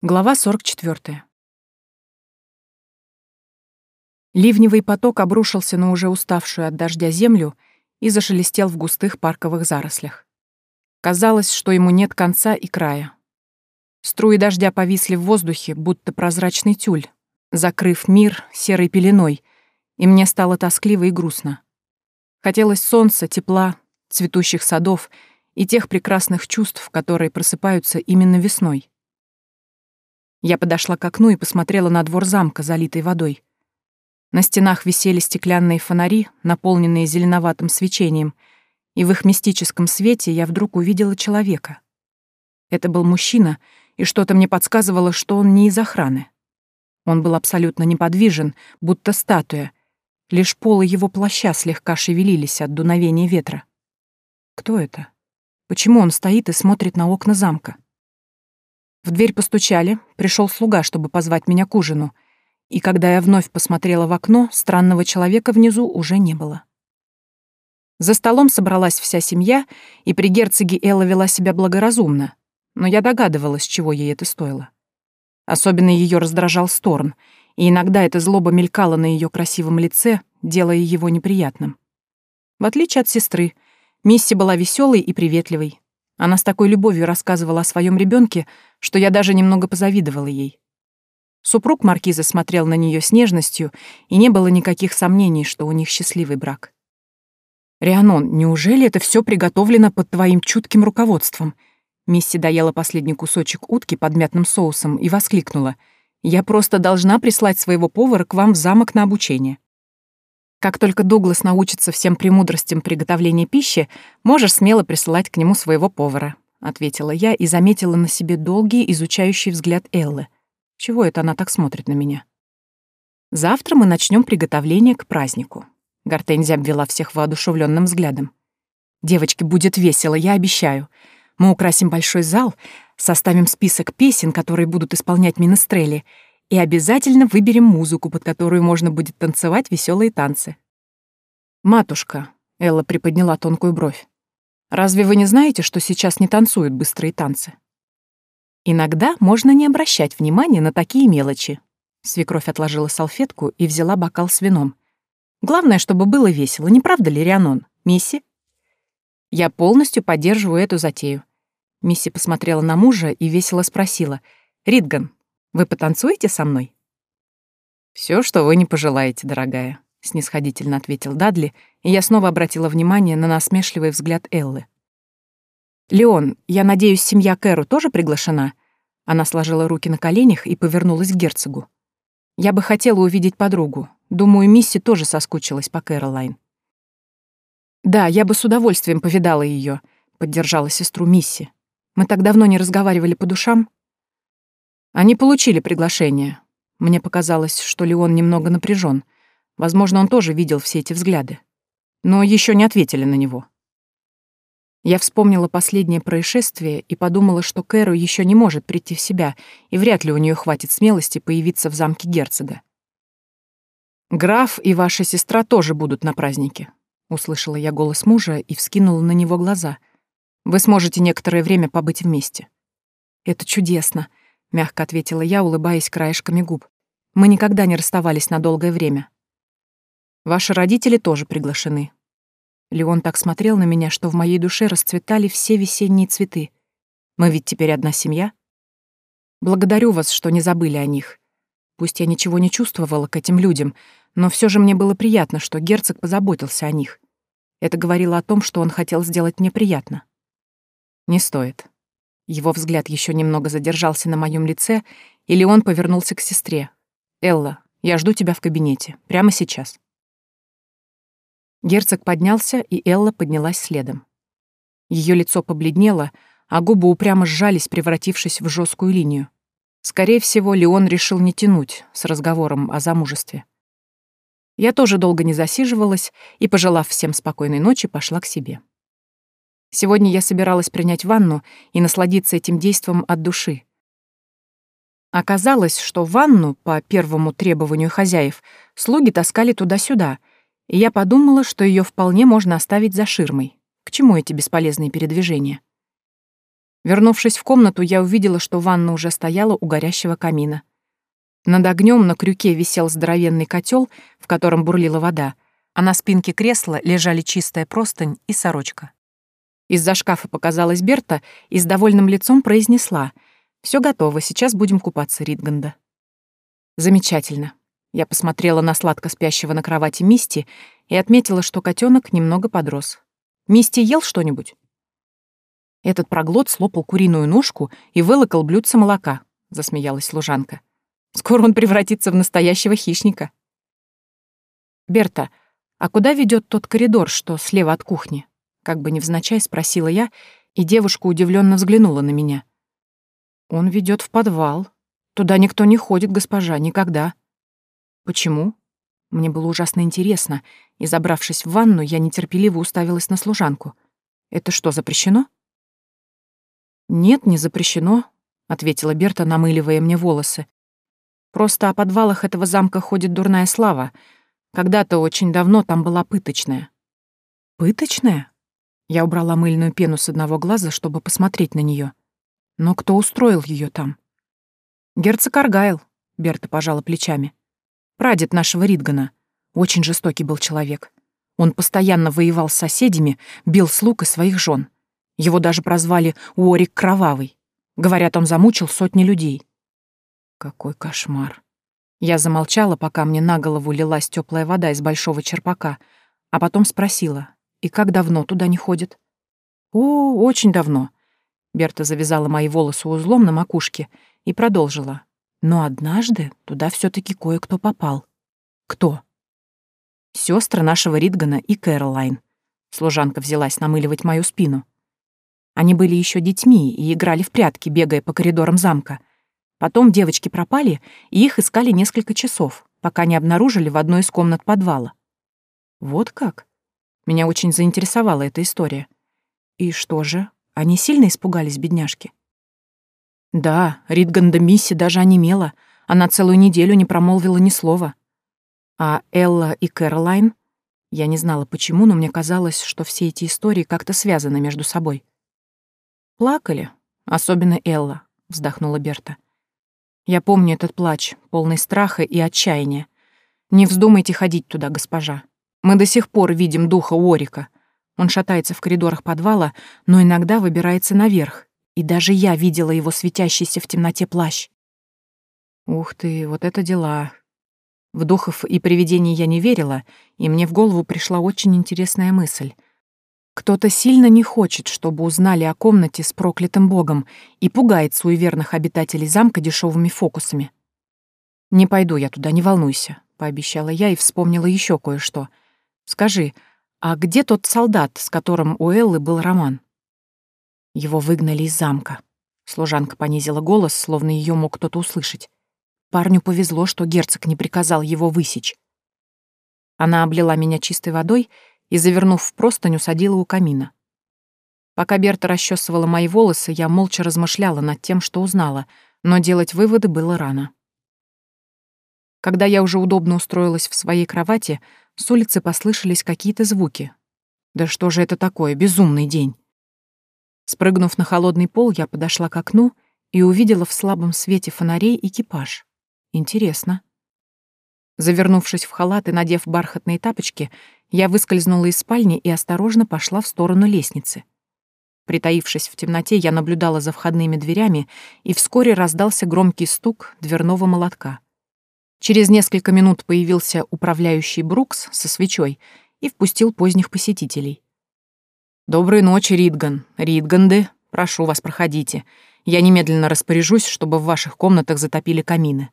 Глава 44. Ливневый поток обрушился на уже уставшую от дождя землю и зашелестел в густых парковых зарослях. Казалось, что ему нет конца и края. Струи дождя повисли в воздухе, будто прозрачный тюль, закрыв мир серой пеленой, и мне стало тоскливо и грустно. Хотелось солнца, тепла, цветущих садов и тех прекрасных чувств, которые просыпаются именно весной. Я подошла к окну и посмотрела на двор замка, залитый водой. На стенах висели стеклянные фонари, наполненные зеленоватым свечением, и в их мистическом свете я вдруг увидела человека. Это был мужчина, и что-то мне подсказывало, что он не из охраны. Он был абсолютно неподвижен, будто статуя. Лишь полы его плаща слегка шевелились от дуновения ветра. Кто это? Почему он стоит и смотрит на окна замка? В дверь постучали, пришел слуга, чтобы позвать меня к ужину. И когда я вновь посмотрела в окно, странного человека внизу уже не было. За столом собралась вся семья, и при герцоге Элла вела себя благоразумно, но я догадывалась, чего ей это стоило. Особенно ее раздражал Сторн, и иногда эта злоба мелькала на ее красивом лице, делая его неприятным. В отличие от сестры, Мисси была веселой и приветливой, она с такой любовью рассказывала о своем ребенке, что я даже немного позавидовала ей. Супруг маркиза смотрел на нее с нежностью, и не было никаких сомнений, что у них счастливый брак. «Рианон, неужели это все приготовлено под твоим чутким руководством?» Мисси доела последний кусочек утки под мятным соусом и воскликнула. «Я просто должна прислать своего повара к вам в замок на обучение». Как только Дуглас научится всем премудростям приготовления пищи, можешь смело присылать к нему своего повара», — ответила я и заметила на себе долгий изучающий взгляд Эллы. Чего это она так смотрит на меня? «Завтра мы начнем приготовление к празднику», — Гортензия обвела всех воодушевленным взглядом. «Девочки, будет весело, я обещаю. Мы украсим большой зал, составим список песен, которые будут исполнять минестрели, и обязательно выберем музыку, под которую можно будет танцевать веселые танцы. «Матушка», — Элла приподняла тонкую бровь, «разве вы не знаете, что сейчас не танцуют быстрые танцы?» «Иногда можно не обращать внимания на такие мелочи», Свекровь отложила салфетку и взяла бокал с вином. «Главное, чтобы было весело, не правда ли, Рианон? Мисси?» «Я полностью поддерживаю эту затею». Мисси посмотрела на мужа и весело спросила. «Ридган, вы потанцуете со мной?» Все, что вы не пожелаете, дорогая», — снисходительно ответил Дадли, и я снова обратила внимание на насмешливый взгляд Эллы. «Леон, я надеюсь, семья Кэру тоже приглашена?» Она сложила руки на коленях и повернулась к герцогу. «Я бы хотела увидеть подругу. Думаю, Мисси тоже соскучилась по Кэролайн». «Да, я бы с удовольствием повидала ее, поддержала сестру Мисси. «Мы так давно не разговаривали по душам». Они получили приглашение. Мне показалось, что Леон немного напряжен. Возможно, он тоже видел все эти взгляды. Но еще не ответили на него. Я вспомнила последнее происшествие и подумала, что Кэру еще не может прийти в себя, и вряд ли у нее хватит смелости появиться в замке герцога. «Граф и ваша сестра тоже будут на празднике», — услышала я голос мужа и вскинула на него глаза. «Вы сможете некоторое время побыть вместе». «Это чудесно», — мягко ответила я, улыбаясь краешками губ. «Мы никогда не расставались на долгое время. Ваши родители тоже приглашены». Леон так смотрел на меня, что в моей душе расцветали все весенние цветы. Мы ведь теперь одна семья. Благодарю вас, что не забыли о них. Пусть я ничего не чувствовала к этим людям, но все же мне было приятно, что герцог позаботился о них. Это говорило о том, что он хотел сделать мне приятно. Не стоит. Его взгляд еще немного задержался на моем лице, и Леон повернулся к сестре. «Элла, я жду тебя в кабинете. Прямо сейчас». Герцог поднялся, и Элла поднялась следом. Ее лицо побледнело, а губы упрямо сжались, превратившись в жесткую линию. Скорее всего, Леон решил не тянуть с разговором о замужестве. Я тоже долго не засиживалась и, пожелав всем спокойной ночи, пошла к себе. Сегодня я собиралась принять ванну и насладиться этим действом от души. Оказалось, что ванну, по первому требованию хозяев, слуги таскали туда-сюда, и я подумала, что ее вполне можно оставить за ширмой. К чему эти бесполезные передвижения? Вернувшись в комнату, я увидела, что ванна уже стояла у горящего камина. Над огнем на крюке висел здоровенный котел, в котором бурлила вода, а на спинке кресла лежали чистая простынь и сорочка. Из-за шкафа показалась Берта и с довольным лицом произнесла «Все готово, сейчас будем купаться, Ритганда». Замечательно. Я посмотрела на сладко спящего на кровати Мисти и отметила, что котенок немного подрос. «Мисти ел что-нибудь?» Этот проглот слопал куриную ножку и вылокал блюдце молока, засмеялась служанка. Скоро он превратится в настоящего хищника. Берта, а куда ведет тот коридор, что слева от кухни? Как бы невзначай спросила я, и девушка удивленно взглянула на меня. Он ведет в подвал. Туда никто не ходит, госпожа, никогда. Почему? Мне было ужасно интересно, и, забравшись в ванну, я нетерпеливо уставилась на служанку. Это что, запрещено? «Нет, не запрещено», — ответила Берта, намыливая мне волосы. «Просто о подвалах этого замка ходит дурная слава. Когда-то очень давно там была пыточная». «Пыточная?» Я убрала мыльную пену с одного глаза, чтобы посмотреть на нее. Но кто устроил ее там? «Герцог Аргайл», — Берта пожала плечами. «Прадед нашего Ридгана. Очень жестокий был человек. Он постоянно воевал с соседями, бил слуг и своих жен. Его даже прозвали Уорик Кровавый. Говорят, он замучил сотни людей. Какой кошмар. Я замолчала, пока мне на голову лилась теплая вода из большого черпака, а потом спросила, и как давно туда не ходит? О, очень давно. Берта завязала мои волосы узлом на макушке и продолжила. Но однажды туда все таки кое-кто попал. Кто? Сестры нашего Ридгана и Кэролайн. Служанка взялась намыливать мою спину. Они были еще детьми и играли в прятки, бегая по коридорам замка. Потом девочки пропали, и их искали несколько часов, пока не обнаружили в одной из комнат подвала. Вот как? Меня очень заинтересовала эта история. И что же, они сильно испугались, бедняжки? Да, Ритганда Мисси даже онемела. Она целую неделю не промолвила ни слова. А Элла и Кэролайн? Я не знала почему, но мне казалось, что все эти истории как-то связаны между собой. Плакали, особенно Элла, вздохнула Берта. Я помню этот плач, полный страха и отчаяния. Не вздумайте ходить туда, госпожа. Мы до сих пор видим духа Орика. Он шатается в коридорах подвала, но иногда выбирается наверх, и даже я видела его светящийся в темноте плащ. Ух ты, вот это дела. В духов и привидений я не верила, и мне в голову пришла очень интересная мысль — кто-то сильно не хочет, чтобы узнали о комнате с проклятым богом и пугает суеверных обитателей замка дешевыми фокусами. «Не пойду я туда, не волнуйся», — пообещала я и вспомнила еще кое-что. «Скажи, а где тот солдат, с которым у Эллы был роман?» Его выгнали из замка. Служанка понизила голос, словно ее мог кто-то услышать. Парню повезло, что герцог не приказал его высечь. Она облила меня чистой водой и, завернув в простыню, садила у камина. Пока Берта расчесывала мои волосы, я молча размышляла над тем, что узнала, но делать выводы было рано. Когда я уже удобно устроилась в своей кровати, с улицы послышались какие-то звуки. Да что же это такое, безумный день? Спрыгнув на холодный пол, я подошла к окну и увидела в слабом свете фонарей экипаж. Интересно. Завернувшись в халат и надев бархатные тапочки, я выскользнула из спальни и осторожно пошла в сторону лестницы. Притаившись в темноте, я наблюдала за входными дверями, и вскоре раздался громкий стук дверного молотка. Через несколько минут появился управляющий Брукс со свечой и впустил поздних посетителей. «Доброй ночи, Ридган. Ридганды, прошу вас, проходите. Я немедленно распоряжусь, чтобы в ваших комнатах затопили камины».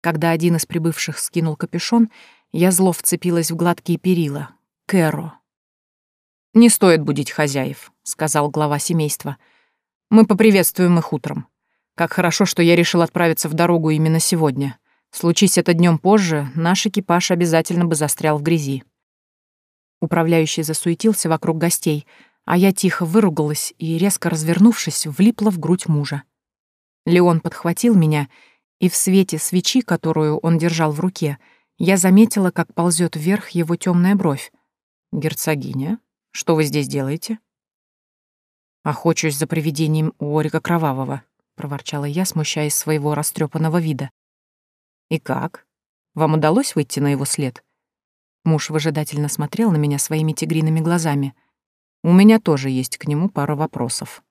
Когда один из прибывших скинул капюшон, я зло вцепилась в гладкие перила. Кэро. «Не стоит будить хозяев», — сказал глава семейства. «Мы поприветствуем их утром. Как хорошо, что я решил отправиться в дорогу именно сегодня. Случись это днем позже, наш экипаж обязательно бы застрял в грязи». Управляющий засуетился вокруг гостей, а я тихо выругалась и, резко развернувшись, влипла в грудь мужа. Леон подхватил меня и в свете свечи, которую он держал в руке, я заметила, как ползет вверх его темная бровь. «Герцогиня, что вы здесь делаете?» «Охочусь за привидением Орика Кровавого», — проворчала я, смущаясь своего растрепанного вида. «И как? Вам удалось выйти на его след?» Муж выжидательно смотрел на меня своими тигриными глазами. «У меня тоже есть к нему пара вопросов».